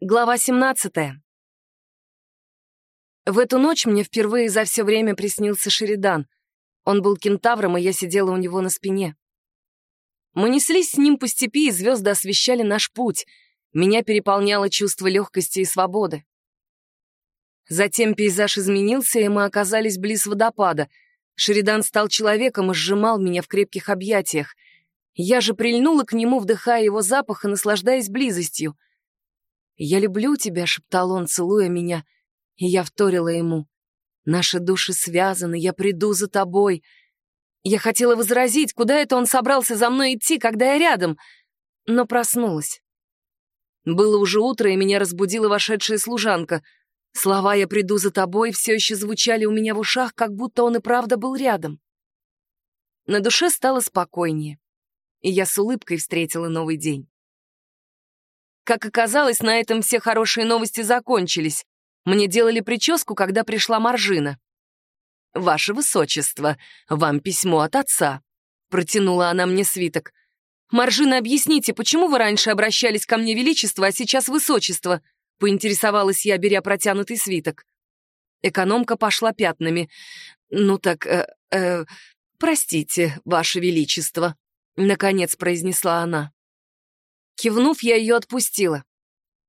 Глава 17. В эту ночь мне впервые за все время приснился Шеридан. Он был кентавром, и я сидела у него на спине. Мы неслись с ним по степи, и звезды освещали наш путь. Меня переполняло чувство легкости и свободы. Затем пейзаж изменился, и мы оказались близ водопада. Шеридан стал человеком и сжимал меня в крепких объятиях. Я же прильнула к нему, вдыхая его запах и наслаждаясь близостью — «Я люблю тебя», — шептал он, целуя меня, и я вторила ему. «Наши души связаны, я приду за тобой». Я хотела возразить, куда это он собрался за мной идти, когда я рядом, но проснулась. Было уже утро, и меня разбудила вошедшая служанка. Слова «я приду за тобой» все еще звучали у меня в ушах, как будто он и правда был рядом. На душе стало спокойнее, и я с улыбкой встретила новый день. Как оказалось, на этом все хорошие новости закончились. Мне делали прическу, когда пришла Маржина. «Ваше Высочество, вам письмо от отца», — протянула она мне свиток. «Маржина, объясните, почему вы раньше обращались ко мне Величество, а сейчас Высочество?» — поинтересовалась я, беря протянутый свиток. Экономка пошла пятнами. «Ну так, э, э, простите, Ваше Величество», — наконец произнесла она. Кивнув, я ее отпустила.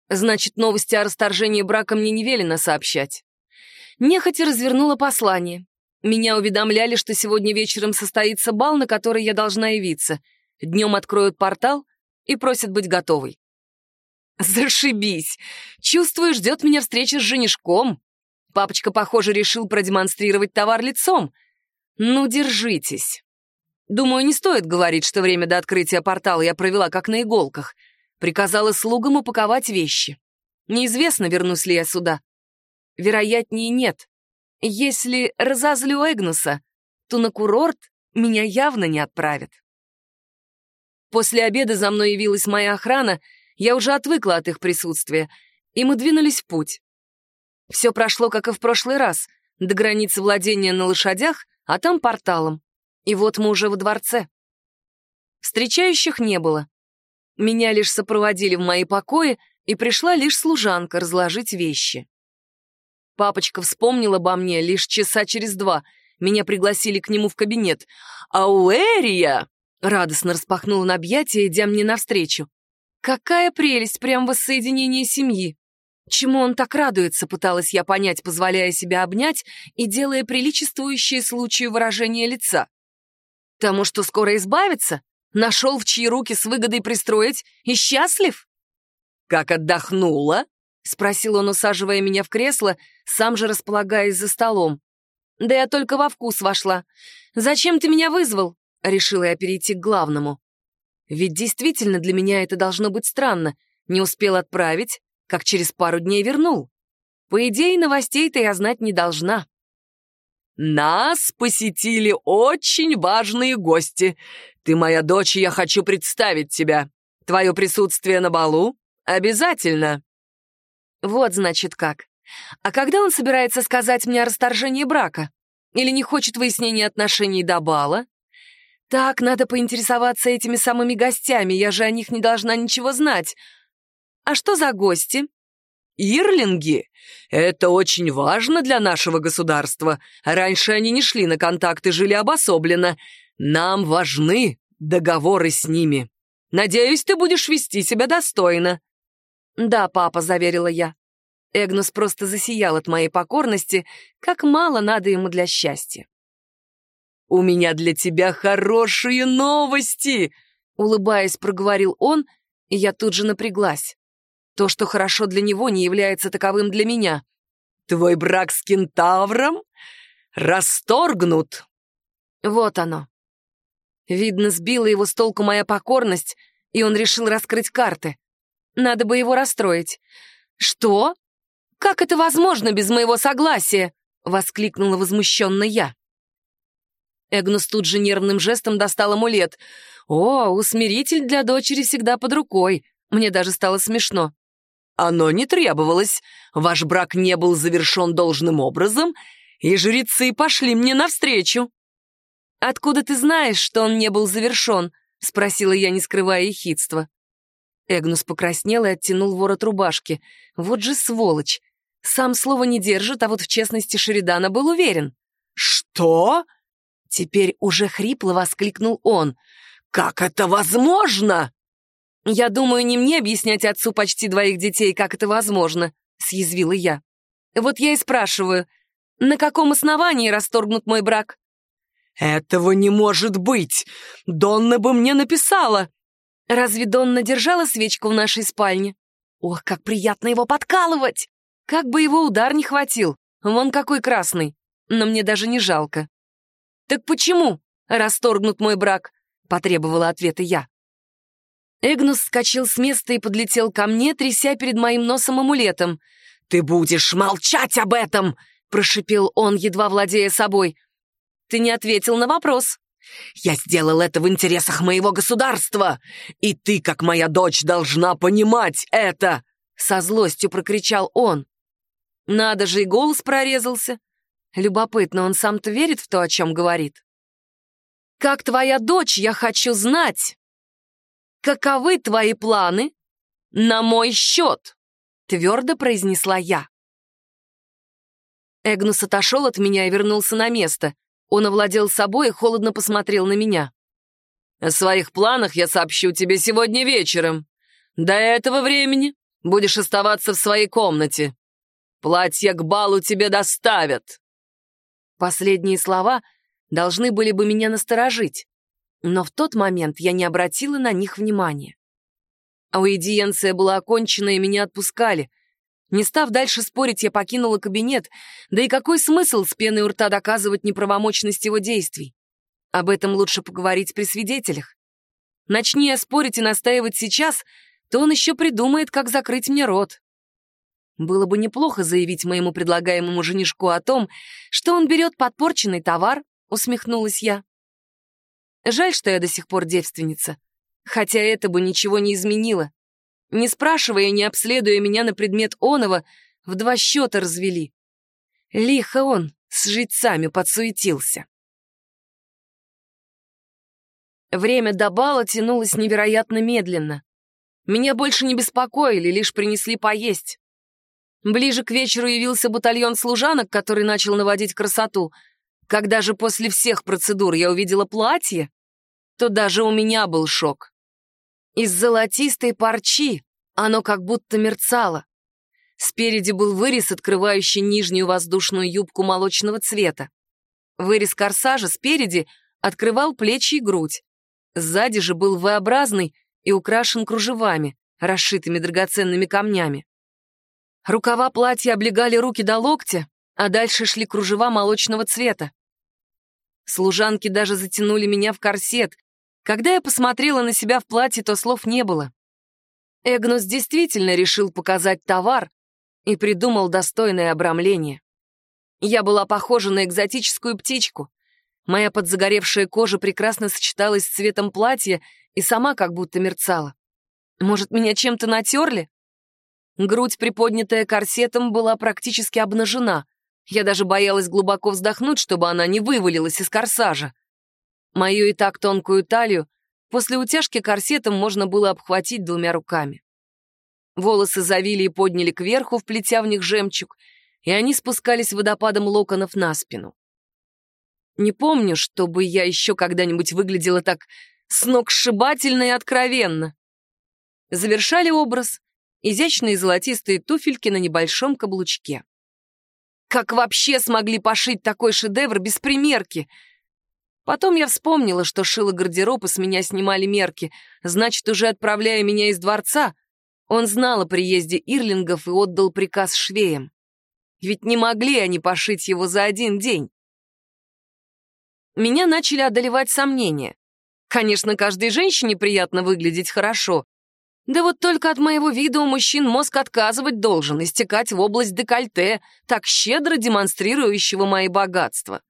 Значит, новости о расторжении брака мне не велено сообщать. Нехотя развернула послание. Меня уведомляли, что сегодня вечером состоится бал, на который я должна явиться. Днем откроют портал и просят быть готовой. Зашибись! Чувствую, ждет меня встреча с женишком. Папочка, похоже, решил продемонстрировать товар лицом. Ну, держитесь. Думаю, не стоит говорить, что время до открытия портала я провела как на иголках. Приказала слугам упаковать вещи. Неизвестно, вернусь ли я сюда. Вероятнее, нет. Если разозлю Эгнуса, то на курорт меня явно не отправят. После обеда за мной явилась моя охрана, я уже отвыкла от их присутствия, и мы двинулись в путь. Все прошло, как и в прошлый раз, до границы владения на лошадях, а там порталом. И вот мы уже во дворце. Встречающих не было. Меня лишь сопроводили в мои покои, и пришла лишь служанка разложить вещи. Папочка вспомнил обо мне лишь часа через два. Меня пригласили к нему в кабинет. «Ауэрия!» — радостно распахнул на объятия, идя мне навстречу. «Какая прелесть, прям воссоединение семьи!» Чему он так радуется, пыталась я понять, позволяя себя обнять и делая приличествующее случаю выражение лица. Тому, что скоро избавится? Нашел, в чьи руки с выгодой пристроить и счастлив? «Как отдохнула?» — спросил он, усаживая меня в кресло, сам же располагаясь за столом. «Да я только во вкус вошла. Зачем ты меня вызвал?» — решила я перейти к главному. Ведь действительно для меня это должно быть странно. Не успел отправить, как через пару дней вернул. По идее, новостей-то я знать не должна. Нас посетили очень важные гости. Ты моя дочь, и я хочу представить тебя. Твое присутствие на балу обязательно. Вот, значит, как. А когда он собирается сказать мне о расторжении брака? Или не хочет выяснения отношений до бала? Так, надо поинтересоваться этими самыми гостями, я же о них не должна ничего знать. А что за гости? Ирлинги — это очень важно для нашего государства. Раньше они не шли на контакты, жили обособленно. Нам важны договоры с ними. Надеюсь, ты будешь вести себя достойно». «Да, папа», — заверила я. Эгнус просто засиял от моей покорности, как мало надо ему для счастья. «У меня для тебя хорошие новости!» — улыбаясь, проговорил он, и я тут же напряглась. То, что хорошо для него, не является таковым для меня. Твой брак с кентавром расторгнут. Вот оно. Видно, сбила его с толку моя покорность, и он решил раскрыть карты. Надо бы его расстроить. «Что? Как это возможно без моего согласия?» — воскликнула возмущенно я. Эгнус тут же нервным жестом достал амулет. «О, усмиритель для дочери всегда под рукой. Мне даже стало смешно. Оно не требовалось. Ваш брак не был завершен должным образом, и жрецы пошли мне навстречу». «Откуда ты знаешь, что он не был завершен?» — спросила я, не скрывая ехидства. Эгнус покраснел и оттянул ворот рубашки. Вот же сволочь. Сам слова не держит, а вот в честности Шеридана был уверен. «Что?» Теперь уже хрипло воскликнул он. «Как это возможно?» «Я думаю, не мне объяснять отцу почти двоих детей, как это возможно», — съязвила я. «Вот я и спрашиваю, на каком основании расторгнут мой брак?» «Этого не может быть! Донна бы мне написала!» «Разве Донна держала свечку в нашей спальне? Ох, как приятно его подкалывать! Как бы его удар не хватил, вон какой красный, но мне даже не жалко». «Так почему расторгнут мой брак?» — потребовала ответа я. Эгнус вскочил с места и подлетел ко мне, тряся перед моим носом амулетом. «Ты будешь молчать об этом!» — прошипел он, едва владея собой. «Ты не ответил на вопрос». «Я сделал это в интересах моего государства, и ты, как моя дочь, должна понимать это!» Со злостью прокричал он. Надо же, и голос прорезался. Любопытно, он сам-то верит в то, о чем говорит? «Как твоя дочь, я хочу знать, каковы твои планы на мой счет?» Твердо произнесла я. Эгнус отошел от меня и вернулся на место. Он овладел собой и холодно посмотрел на меня. «О своих планах я сообщу тебе сегодня вечером. До этого времени будешь оставаться в своей комнате. Платье к балу тебе доставят». Последние слова должны были бы меня насторожить, но в тот момент я не обратила на них внимания. Аудиенция была окончена, и меня отпускали. Не став дальше спорить, я покинула кабинет, да и какой смысл с пеной у рта доказывать неправомочность его действий? Об этом лучше поговорить при свидетелях. Начни я спорить и настаивать сейчас, то он еще придумает, как закрыть мне рот. Было бы неплохо заявить моему предлагаемому женишку о том, что он берет подпорченный товар, усмехнулась я. Жаль, что я до сих пор девственница. Хотя это бы ничего не изменило. Не спрашивая и не обследуя меня на предмет оного, в два счета развели. Лихо он с жильцами подсуетился. Время до бала тянулось невероятно медленно. Меня больше не беспокоили, лишь принесли поесть. Ближе к вечеру явился батальон служанок, который начал наводить красоту. Когда же после всех процедур я увидела платье, то даже у меня был шок. Из золотистой парчи оно как будто мерцало. Спереди был вырез, открывающий нижнюю воздушную юбку молочного цвета. Вырез корсажа спереди открывал плечи и грудь. Сзади же был V-образный и украшен кружевами, расшитыми драгоценными камнями. Рукава платья облегали руки до локтя, а дальше шли кружева молочного цвета. Служанки даже затянули меня в корсет. Когда я посмотрела на себя в платье, то слов не было. Эгнус действительно решил показать товар и придумал достойное обрамление. Я была похожа на экзотическую птичку. Моя подзагоревшая кожа прекрасно сочеталась с цветом платья и сама как будто мерцала. Может, меня чем-то натерли? Грудь, приподнятая корсетом, была практически обнажена. Я даже боялась глубоко вздохнуть, чтобы она не вывалилась из корсажа. Мою и так тонкую талию после утяжки корсетом можно было обхватить двумя руками. Волосы завили и подняли кверху, вплетя в них жемчуг, и они спускались водопадом локонов на спину. Не помню, чтобы я еще когда-нибудь выглядела так сногсшибательно и откровенно. Завершали образ изящные золотистые туфельки на небольшом каблучке. Как вообще смогли пошить такой шедевр без примерки? Потом я вспомнила, что шила гардероб и с меня снимали мерки, значит, уже отправляя меня из дворца, он знал о приезде Ирлингов и отдал приказ швеям. Ведь не могли они пошить его за один день. Меня начали одолевать сомнения. Конечно, каждой женщине приятно выглядеть хорошо, да вот только от моего вида у мужчин мозг отказывать должен, истекать в область декольте, так щедро демонстрирующего мои богатства.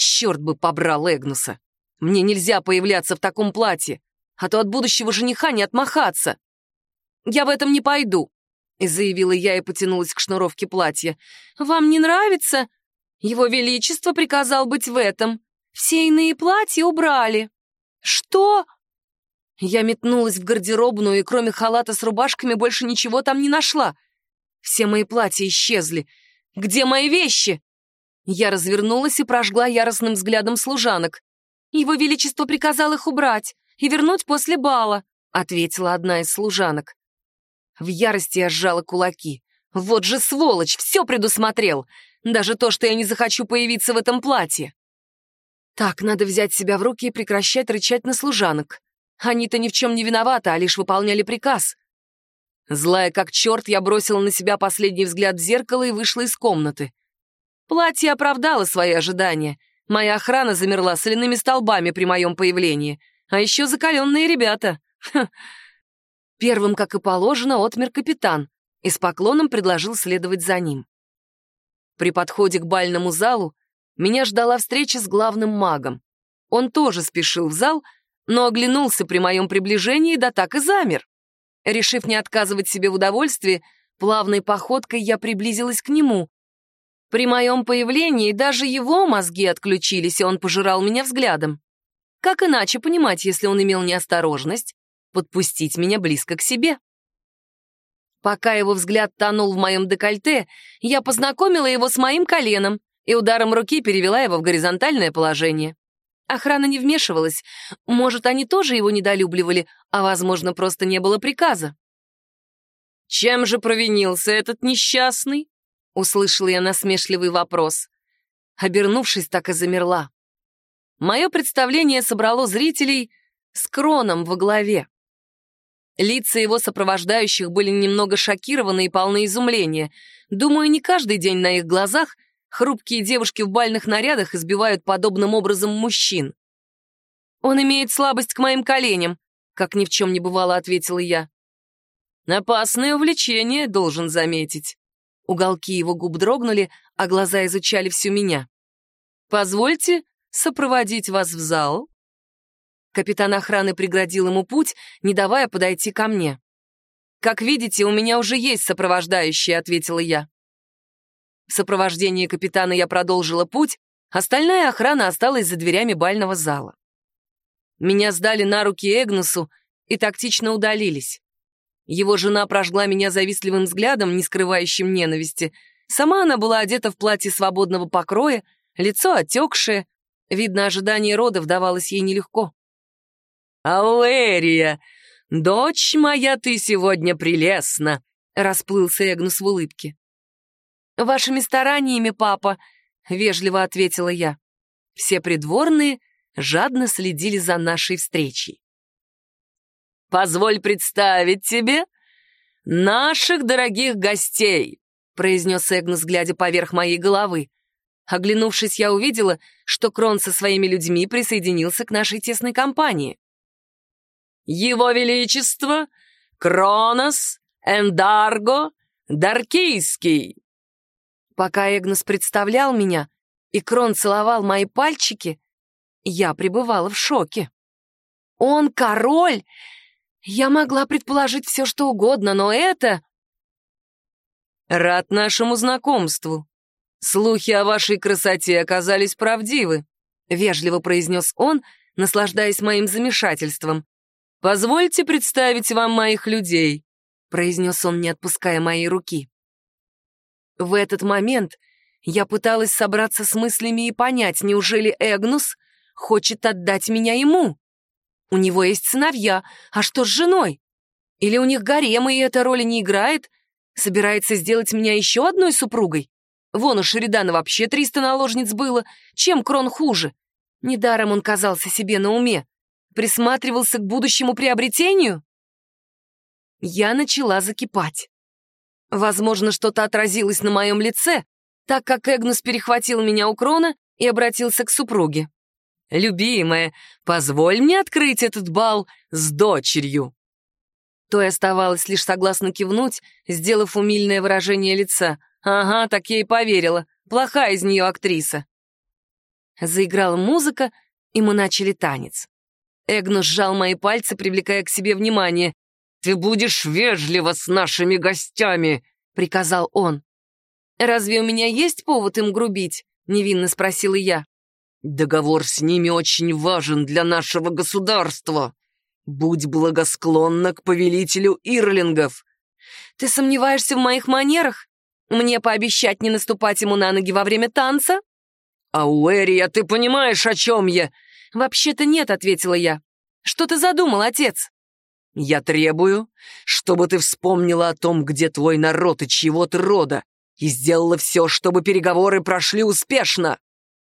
Черт бы побрал Эгнуса. Мне нельзя появляться в таком платье, а то от будущего жениха не отмахаться. Я в этом не пойду, — заявила я и потянулась к шнуровке платья. «Вам не нравится? Его Величество приказал быть в этом. Все иные платья убрали». «Что?» Я метнулась в гардеробную и кроме халата с рубашками больше ничего там не нашла. Все мои платья исчезли. Где мои вещи? Я развернулась и прожгла яростным взглядом служанок. «Его Величество приказал их убрать и вернуть после бала», — ответила одна из служанок. В ярости я сжала кулаки. «Вот же сволочь, все предусмотрел! Даже то, что я не захочу появиться в этом платье!» Так, надо взять себя в руки и прекращать рычать на служанок. Они-то ни в чем не виноваты, а лишь выполняли приказ. Злая как черт, я бросила на себя последний взгляд в зеркало и вышла из комнаты. Платье оправдало свои ожидания. Моя охрана замерла соляными столбами при моем появлении. А еще закаленные ребята. Ха. Первым, как и положено, отмер капитан и с поклоном предложил следовать за ним. При подходе к бальному залу меня ждала встреча с главным магом. Он тоже спешил в зал, но оглянулся при моем приближении, да так и замер. Решив не отказывать себе в удовольствии, плавной походкой я приблизилась к нему. При моем появлении даже его мозги отключились, и он пожирал меня взглядом. Как иначе понимать, если он имел неосторожность подпустить меня близко к себе? Пока его взгляд тонул в моем декольте, я познакомила его с моим коленом и ударом руки перевела его в горизонтальное положение. Охрана не вмешивалась. Может, они тоже его недолюбливали, а, возможно, просто не было приказа. «Чем же провинился этот несчастный?» — услышала я насмешливый вопрос. Обернувшись, так и замерла. Мое представление собрало зрителей с кроном во главе. Лица его сопровождающих были немного шокированы и полны изумления. Думаю, не каждый день на их глазах — Хрупкие девушки в бальных нарядах избивают подобным образом мужчин. «Он имеет слабость к моим коленям», — как ни в чем не бывало, ответила я. «Опасное увлечение, должен заметить». Уголки его губ дрогнули, а глаза изучали всю меня. «Позвольте сопроводить вас в зал?» Капитан охраны преградил ему путь, не давая подойти ко мне. «Как видите, у меня уже есть сопровождающие», — ответила я. В сопровождении капитана я продолжила путь, остальная охрана осталась за дверями бального зала. Меня сдали на руки Эгнусу и тактично удалились. Его жена прожгла меня завистливым взглядом, не скрывающим ненависти. Сама она была одета в платье свободного покроя, лицо отекшее. Видно, ожидание родов давалось ей нелегко. «Аллерия, дочь моя, ты сегодня прелестна!» — расплылся Эгнус в улыбке. «Вашими стараниями, папа», — вежливо ответила я. Все придворные жадно следили за нашей встречей. «Позволь представить тебе наших дорогих гостей», — произнес Эгнус, глядя поверх моей головы. Оглянувшись, я увидела, что Крон со своими людьми присоединился к нашей тесной компании. «Его Величество Кронос Эндарго Даркийский», Пока Эгнус представлял меня, и Крон целовал мои пальчики, я пребывала в шоке. Он король! Я могла предположить все, что угодно, но это... Рад нашему знакомству. Слухи о вашей красоте оказались правдивы, вежливо произнес он, наслаждаясь моим замешательством. «Позвольте представить вам моих людей», — произнес он, не отпуская моей руки. В этот момент я пыталась собраться с мыслями и понять, неужели Эгнус хочет отдать меня ему? У него есть сыновья, а что с женой? Или у них гарем, и эта роли не играет? Собирается сделать меня еще одной супругой? Вон у Шеридана вообще триста наложниц было. Чем Крон хуже? Недаром он казался себе на уме. Присматривался к будущему приобретению? Я начала закипать. Возможно, что-то отразилось на моем лице, так как Эгнус перехватил меня у крона и обратился к супруге. «Любимая, позволь мне открыть этот бал с дочерью». То и оставалось лишь согласно кивнуть, сделав умильное выражение лица. «Ага, так я и поверила. Плохая из нее актриса». Заиграла музыка, и мы начали танец. Эгнус сжал мои пальцы, привлекая к себе внимание. «Ты будешь вежлива с нашими гостями», — приказал он. «Разве у меня есть повод им грубить?» — невинно спросила я. «Договор с ними очень важен для нашего государства. Будь благосклонна к повелителю Ирлингов. Ты сомневаешься в моих манерах? Мне пообещать не наступать ему на ноги во время танца? Ауэрия, ты понимаешь, о чем я? Вообще-то нет, ответила я. Что ты задумал, отец? Я требую, чтобы ты вспомнила о том, где твой народ и чьего ты рода, и сделала все, чтобы переговоры прошли успешно.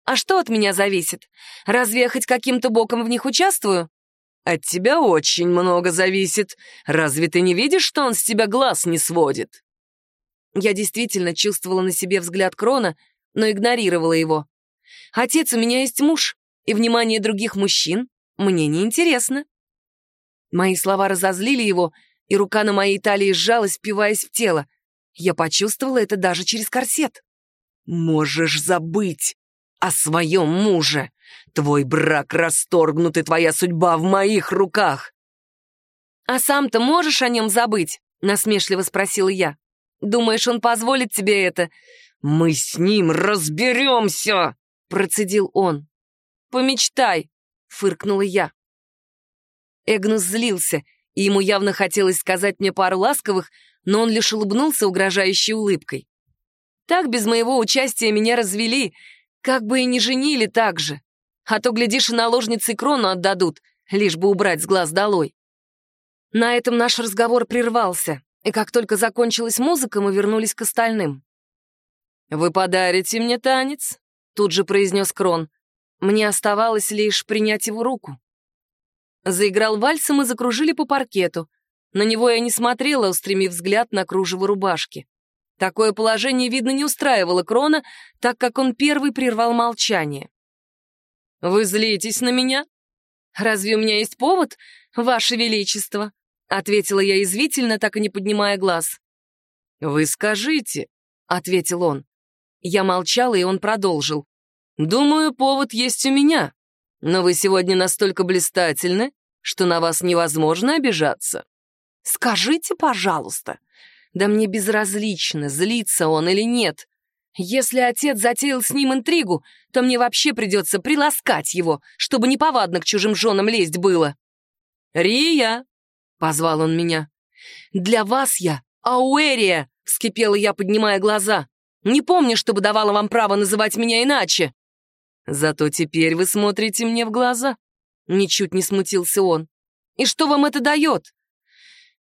А что от меня зависит? Разве я хоть каким-то боком в них участвую? От тебя очень много зависит. Разве ты не видишь, что он с тебя глаз не сводит? Я действительно чувствовала на себе взгляд Крона, но игнорировала его. Отец, у меня есть муж, и внимание других мужчин мне не интересно. Мои слова разозлили его, и рука на моей талии сжалась, впиваясь в тело. Я почувствовала это даже через корсет. «Можешь забыть о своем муже. Твой брак расторгнут, и твоя судьба в моих руках». «А сам-то можешь о нем забыть?» — насмешливо спросила я. «Думаешь, он позволит тебе это?» «Мы с ним разберемся!» — процедил он. «Помечтай!» — фыркнула я. Эгнус злился, и ему явно хотелось сказать мне пару ласковых, но он лишь улыбнулся угрожающей улыбкой. Так без моего участия меня развели, как бы и не женили так же. А то, глядишь, и наложницы крону отдадут, лишь бы убрать с глаз долой. На этом наш разговор прервался, и как только закончилась музыка, мы вернулись к остальным. «Вы подарите мне танец?» — тут же произнес Крон. Мне оставалось лишь принять его руку. Заиграл вальс, и мы закружили по паркету. На него я не смотрела, устремив взгляд на кружево рубашки. Такое положение, видно, не устраивало Крона, так как он первый прервал молчание. «Вы злитесь на меня?» «Разве у меня есть повод, Ваше Величество?» — ответила я извительно, так и не поднимая глаз. «Вы скажите», — ответил он. Я молчала, и он продолжил. «Думаю, повод есть у меня, но вы сегодня настолько блистательны, что на вас невозможно обижаться». «Скажите, пожалуйста», да мне безразлично, злится он или нет. Если отец затеял с ним интригу, то мне вообще придется приласкать его, чтобы неповадно к чужим женам лезть было. «Рия!» — позвал он меня. «Для вас я Ауэрия!» — вскипела я, поднимая глаза. «Не помню, чтобы давала вам право называть меня иначе». «Зато теперь вы смотрите мне в глаза», — ничуть не смутился он. «И что вам это дает?»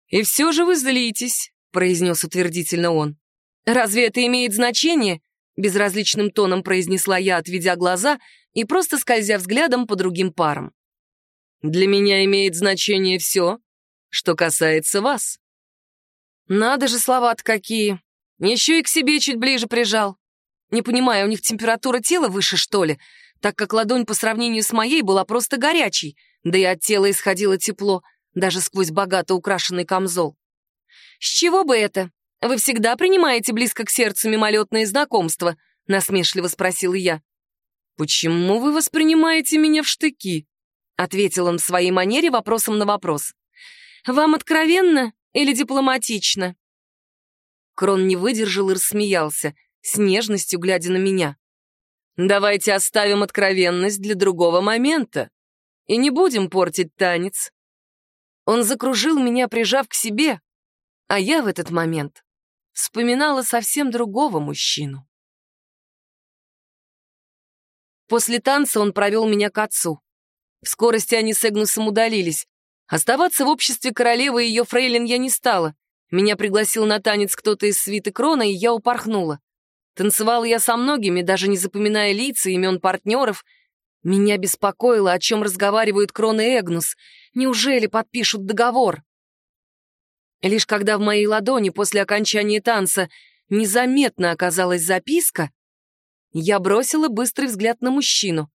«И все же вы злитесь произнес утвердительно он. «Разве это имеет значение?» Безразличным тоном произнесла я, отведя глаза и просто скользя взглядом по другим парам. «Для меня имеет значение все, что касается вас». «Надо же, слова-то какие! Еще и к себе чуть ближе прижал. Не понимаю, у них температура тела выше, что ли, так как ладонь по сравнению с моей была просто горячей, да и от тела исходило тепло, даже сквозь богато украшенный камзол. «С чего бы это? Вы всегда принимаете близко к сердцу мимолетные знакомства?» — насмешливо спросила я. «Почему вы воспринимаете меня в штыки?» — ответил он в своей манере вопросом на вопрос. «Вам откровенно или дипломатично?» Крон не выдержал и рассмеялся, с нежностью глядя на меня. «Давайте оставим откровенность для другого момента и не будем портить танец». Он закружил меня, прижав к себе, а я в этот момент вспоминала совсем другого мужчину. После танца он провел меня к отцу. В скорости они с Эгнусом удалились. Оставаться в обществе королевы и ее фрейлин я не стала. Меня пригласил на танец кто-то из свиты Крона, и я упорхнула. Танцевала я со многими, даже не запоминая лица, имен партнеров. Меня беспокоило, о чем разговаривают Крон и Эгнус. Неужели подпишут договор? Лишь когда в моей ладони после окончания танца незаметно оказалась записка, я бросила быстрый взгляд на мужчину.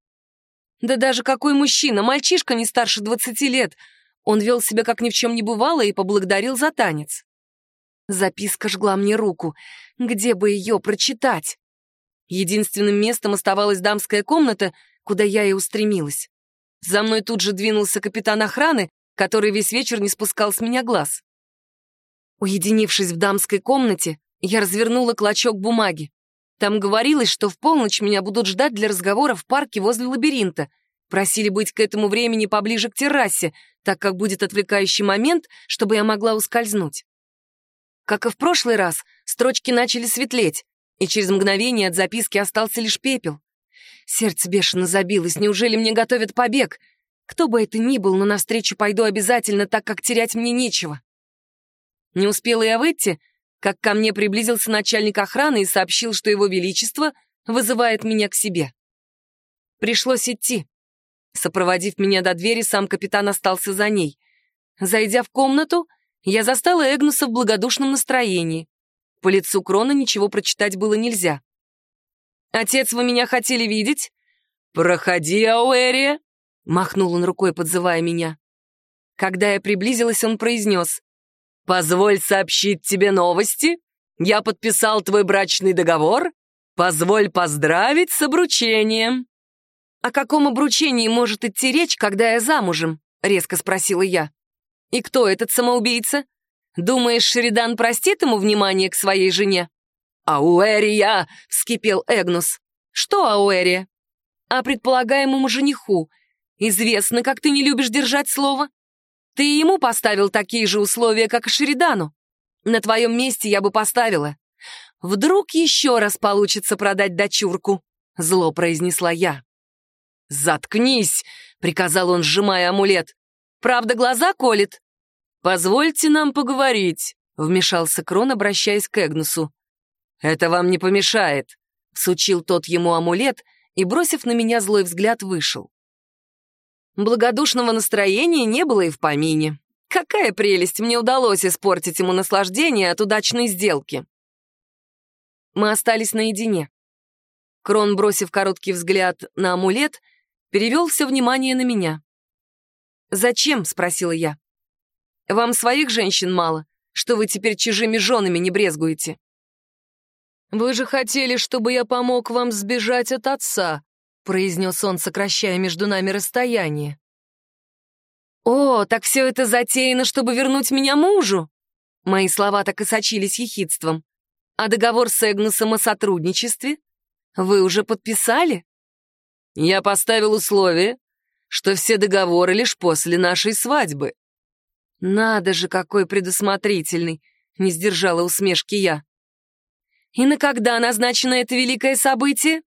Да даже какой мужчина, мальчишка не старше двадцати лет. Он вел себя как ни в чем не бывало и поблагодарил за танец. Записка жгла мне руку. Где бы ее прочитать? Единственным местом оставалась дамская комната, куда я и устремилась. За мной тут же двинулся капитан охраны, который весь вечер не спускал с меня глаз. Уединившись в дамской комнате, я развернула клочок бумаги. Там говорилось, что в полночь меня будут ждать для разговора в парке возле лабиринта. Просили быть к этому времени поближе к террасе, так как будет отвлекающий момент, чтобы я могла ускользнуть. Как и в прошлый раз, строчки начали светлеть, и через мгновение от записки остался лишь пепел. Сердце бешено забилось, неужели мне готовят побег? Кто бы это ни был, но навстречу пойду обязательно, так как терять мне нечего. Не успела я выйти, как ко мне приблизился начальник охраны и сообщил, что его величество вызывает меня к себе. Пришлось идти. Сопроводив меня до двери, сам капитан остался за ней. Зайдя в комнату, я застала Эгнуса в благодушном настроении. По лицу Крона ничего прочитать было нельзя. «Отец, вы меня хотели видеть?» «Проходи, Ауэрия!» — махнул он рукой, подзывая меня. Когда я приблизилась, он произнес. «Позволь сообщить тебе новости. Я подписал твой брачный договор. Позволь поздравить с обручением». «О каком обручении может идти речь, когда я замужем?» — резко спросила я. «И кто этот самоубийца? Думаешь, Шеридан простит ему внимание к своей жене?» «Ауэрия!» — вскипел Эгнус. «Что Ауэрия?» «А предполагаемому жениху. Известно, как ты не любишь держать слово. Ты ему поставил такие же условия, как и Шеридану. На твоем месте я бы поставила. Вдруг еще раз получится продать дочурку?» — зло произнесла я. «Заткнись!» — приказал он, сжимая амулет. «Правда, глаза колет?» «Позвольте нам поговорить», — вмешался Крон, обращаясь к Эгнусу. «Это вам не помешает», — всучил тот ему амулет и, бросив на меня злой взгляд, вышел. Благодушного настроения не было и в помине. Какая прелесть, мне удалось испортить ему наслаждение от удачной сделки. Мы остались наедине. Крон, бросив короткий взгляд на амулет, перевел все внимание на меня. «Зачем?» — спросила я. «Вам своих женщин мало, что вы теперь чужими женами не брезгуете?» «Вы же хотели, чтобы я помог вам сбежать от отца», произнес он, сокращая между нами расстояние. «О, так все это затеяно, чтобы вернуть меня мужу!» Мои слова так и сочились ехидством. «А договор с Эгнусом о сотрудничестве? Вы уже подписали?» «Я поставил условие, что все договоры лишь после нашей свадьбы». «Надо же, какой предусмотрительный!» — не сдержала усмешки я. И на когда назначено это великое событие?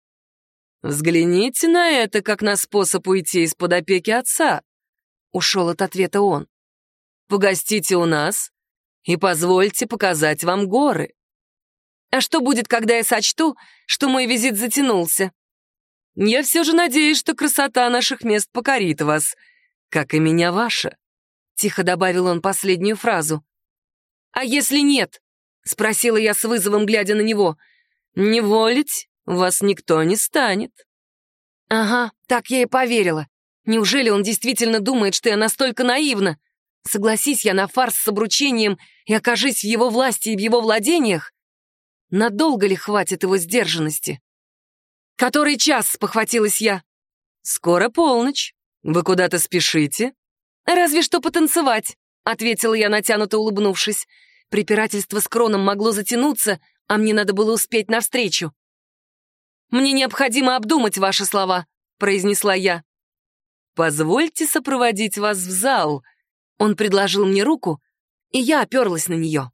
Взгляните на это, как на способ уйти из-под опеки отца. Ушел от ответа он. Погостите у нас и позвольте показать вам горы. А что будет, когда я сочту, что мой визит затянулся? Я все же надеюсь, что красота наших мест покорит вас, как и меня ваша. Тихо добавил он последнюю фразу. А если нет? — спросила я с вызовом, глядя на него. «Не волить вас никто не станет». «Ага, так я и поверила. Неужели он действительно думает, что я настолько наивна? Согласись я на фарс с обручением и окажись в его власти и в его владениях? Надолго ли хватит его сдержанности?» «Который час?» — похватилась я. «Скоро полночь. Вы куда-то спешите?» «Разве что потанцевать», — ответила я, натянуто улыбнувшись. Препирательство с Кроном могло затянуться, а мне надо было успеть навстречу. «Мне необходимо обдумать ваши слова», — произнесла я. «Позвольте сопроводить вас в зал». Он предложил мне руку, и я оперлась на нее.